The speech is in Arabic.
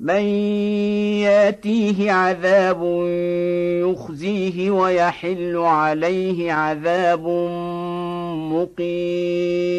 من ياتيه عذاب يخزيه ويحل عليه عذاب مقيم